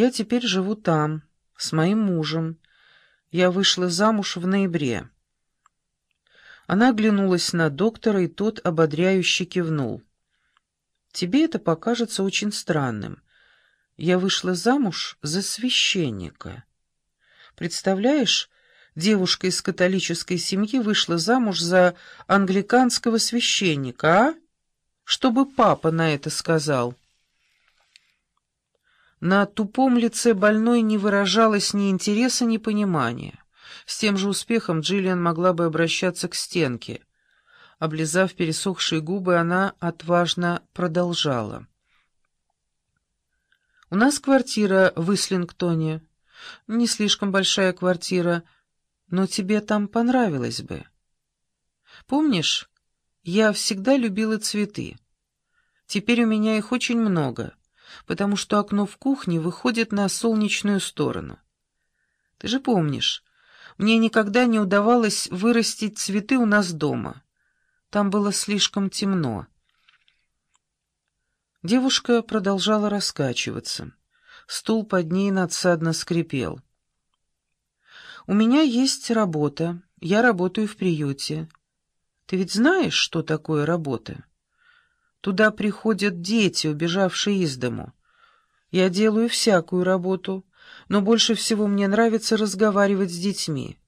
Я теперь живу там, с моим мужем. Я вышла замуж в ноябре». Она оглянулась на доктора, и тот ободряюще кивнул. «Тебе это покажется очень странным. Я вышла замуж за священника. Представляешь, девушка из католической семьи вышла замуж за англиканского священника, а? Чтобы папа на это сказал». На тупом лице больной не выражалось ни интереса, ни понимания. С тем же успехом Джиллиан могла бы обращаться к стенке. Облизав пересохшие губы, она отважно продолжала. «У нас квартира в Ислингтоне. Не слишком большая квартира, но тебе там понравилось бы. Помнишь, я всегда любила цветы. Теперь у меня их очень много» потому что окно в кухне выходит на солнечную сторону. Ты же помнишь, мне никогда не удавалось вырастить цветы у нас дома. Там было слишком темно. Девушка продолжала раскачиваться. Стул под ней надсадно скрипел. «У меня есть работа. Я работаю в приюте. Ты ведь знаешь, что такое работа?» Туда приходят дети, убежавшие из дому. Я делаю всякую работу, но больше всего мне нравится разговаривать с детьми.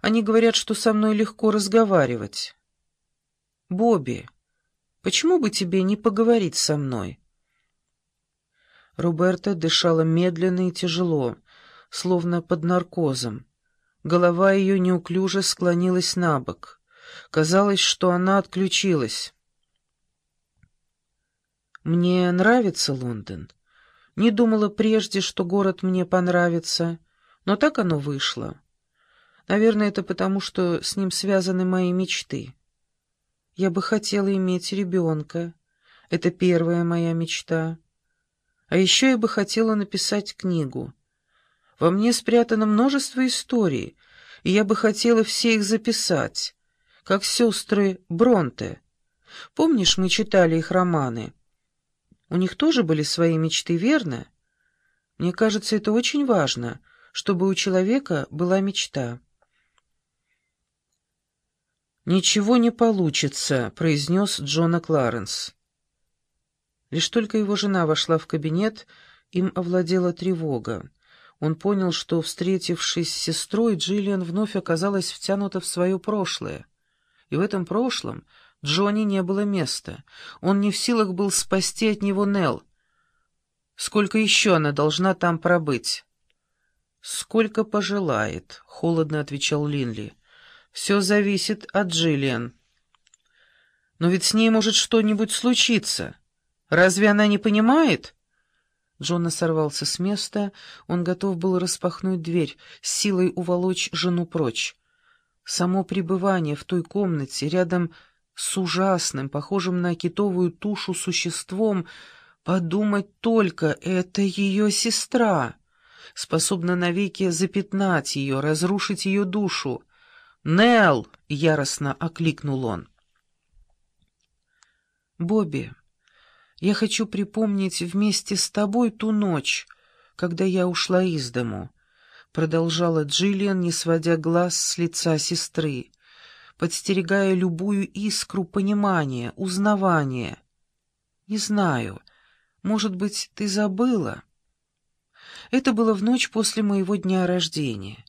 Они говорят, что со мной легко разговаривать. Бобби, почему бы тебе не поговорить со мной? Роберта дышала медленно и тяжело, словно под наркозом. Голова ее неуклюже склонилась на бок. Казалось, что она отключилась. Мне нравится Лондон. Не думала прежде, что город мне понравится, но так оно вышло. Наверное, это потому, что с ним связаны мои мечты. Я бы хотела иметь ребенка. Это первая моя мечта. А еще я бы хотела написать книгу. Во мне спрятано множество историй, и я бы хотела все их записать, как сестры Бронте. Помнишь, мы читали их романы? У них тоже были свои мечты, верно? Мне кажется, это очень важно, чтобы у человека была мечта. «Ничего не получится», — произнес Джона Кларенс. Лишь только его жена вошла в кабинет, им овладела тревога. Он понял, что, встретившись с сестрой, Джиллиан вновь оказалась втянута в свое прошлое. И в этом прошлом Джонни не было места. Он не в силах был спасти от него Нелл. Сколько еще она должна там пробыть? «Сколько пожелает», — холодно отвечал Линли. «Все зависит от Джиллиан». «Но ведь с ней может что-нибудь случиться. Разве она не понимает?» Джона сорвался с места, он готов был распахнуть дверь, силой уволочь жену прочь. Само пребывание в той комнате рядом с ужасным, похожим на китовую тушу существом, подумать только, это ее сестра, способна навеки запятнать ее, разрушить ее душу. «Нелл!» — яростно окликнул он. «Бобби, я хочу припомнить вместе с тобой ту ночь, когда я ушла из дому», — продолжала Джиллиан, не сводя глаз с лица сестры подстерегая любую искру понимания, узнавания. Не знаю, может быть, ты забыла? Это было в ночь после моего дня рождения.